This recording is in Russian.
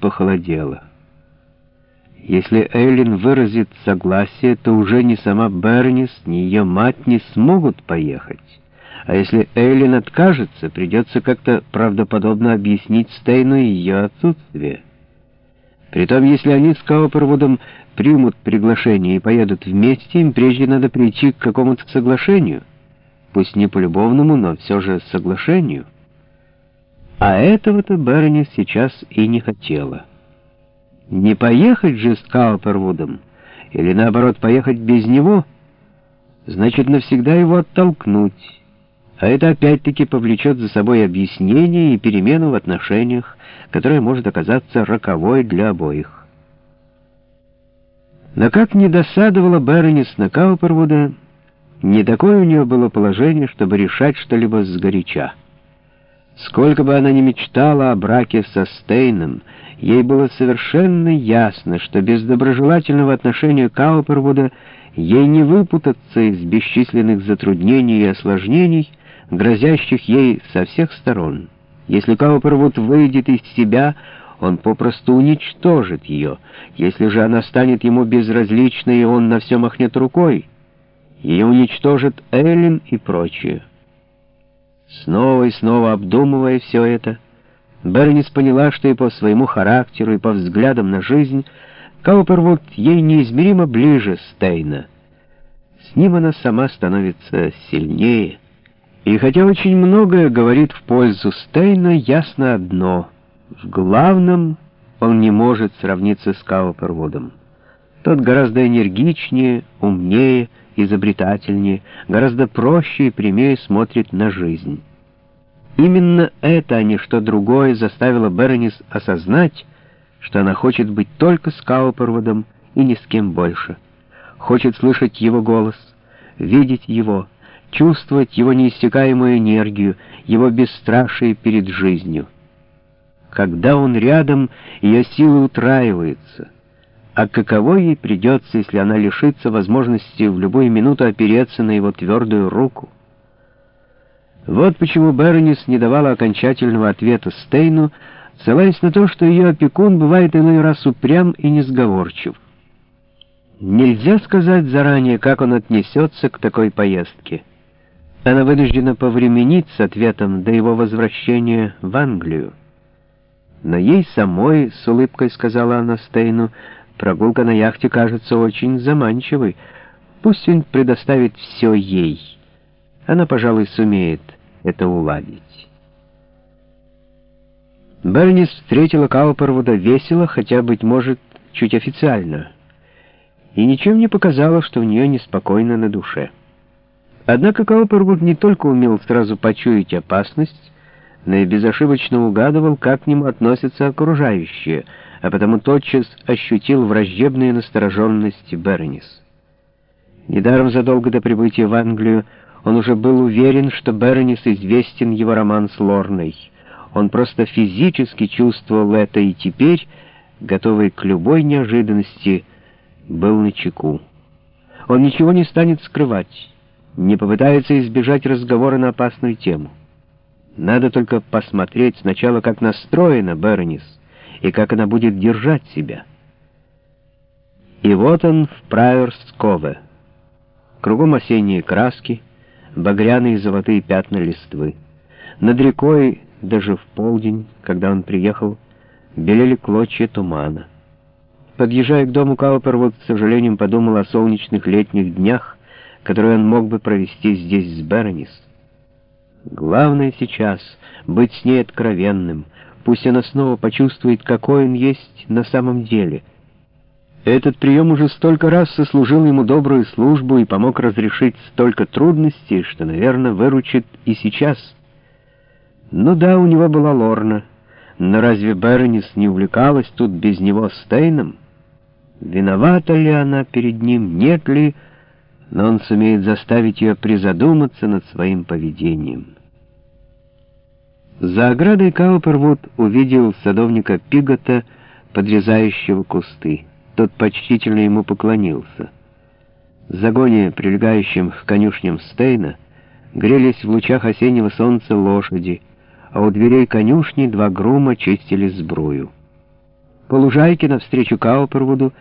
похолодело. Если Эйлин выразит согласие, то уже ни сама Бернис, ни ее мать не смогут поехать. А если Эйлин откажется, придется как-то правдоподобно объяснить Стейну ее отсутствие. Притом, если они с Каупервудом примут приглашение и поедут вместе, им прежде надо прийти к какому-то соглашению. Пусть не полюбовному, но все же соглашению. А этого-то Берни сейчас и не хотела. Не поехать же с Каупервудом, или наоборот поехать без него, значит навсегда его оттолкнуть. А это опять-таки повлечет за собой объяснение и перемену в отношениях, которая может оказаться роковой для обоих. Но как не досадовала Бернис на Каупервуда, не такое у нее было положение, чтобы решать что-либо сгоряча. Сколько бы она ни мечтала о браке со Стейном, ей было совершенно ясно, что без доброжелательного отношения Каупервуда ей не выпутаться из бесчисленных затруднений и осложнений, грозящих ей со всех сторон. Если Каупервуд выйдет из себя, он попросту уничтожит ее. Если же она станет ему безразличной, и он на все махнет рукой, ее уничтожит Эллен и прочее. Снова и снова обдумывая все это, Бернис поняла, что и по своему характеру, и по взглядам на жизнь Каупервуд ей неизмеримо ближе Стейна. С ним она сама становится сильнее, и хотя очень многое говорит в пользу Стейна, ясно одно — в главном он не может сравниться с Каупервудом. Тот гораздо энергичнее, умнее, изобретательнее, гораздо проще и прямее смотрит на жизнь. Именно это, а не что другое, заставило Беронис осознать, что она хочет быть только с Каупервудом и ни с кем больше. Хочет слышать его голос, видеть его, чувствовать его неиссякаемую энергию, его бесстрашие перед жизнью. Когда он рядом, ее силы утраиваются — а каково ей придется, если она лишится возможности в любую минуту опереться на его твердую руку? Вот почему Бернис не давала окончательного ответа Стейну, ссылаясь на то, что ее опекун бывает иной раз упрям и несговорчив. Нельзя сказать заранее, как он отнесется к такой поездке. Она вынуждена повременить с ответом до его возвращения в Англию. Но ей самой, с улыбкой сказала она Стейну, — Прогулка на яхте кажется очень заманчивой. Пусть он предоставит все ей. Она, пожалуй, сумеет это уладить. Бернис встретила Каупервуда весело, хотя, быть может, чуть официально, и ничем не показала, что у нее неспокойно на душе. Однако Каупервуд не только умел сразу почуять опасность, но и безошибочно угадывал, как к нему относятся окружающие — а потому тотчас ощутил враждебную настороженность Бернис. Недаром задолго до прибытия в Англию он уже был уверен, что Бернис известен его роман с Лорной. Он просто физически чувствовал это и теперь, готовый к любой неожиданности, был на чеку. Он ничего не станет скрывать, не попытается избежать разговора на опасную тему. Надо только посмотреть сначала, как настроена Бернис, и как она будет держать себя. И вот он в Прайорскове. Кругом осенние краски, багряные золотые пятна листвы. Над рекой, даже в полдень, когда он приехал, белели клочья тумана. Подъезжая к дому, Каупервуд с сожалением подумал о солнечных летних днях, которые он мог бы провести здесь с Беронис. Главное сейчас — быть с ней откровенным — Пусть она снова почувствует, какой он есть на самом деле. Этот прием уже столько раз сослужил ему добрую службу и помог разрешить столько трудностей, что, наверное, выручит и сейчас. Ну да, у него была Лорна, но разве Бернис не увлекалась тут без него Стейном? Виновата ли она перед ним, нет ли, но он сумеет заставить ее призадуматься над своим поведением. За оградой Каупервуд увидел садовника Пигота, подрезающего кусты. Тот почтительно ему поклонился. В загоне, прилегающем к конюшням Стейна, грелись в лучах осеннего солнца лошади, а у дверей конюшни два грума чистили сбрую. По лужайке навстречу Каупервуду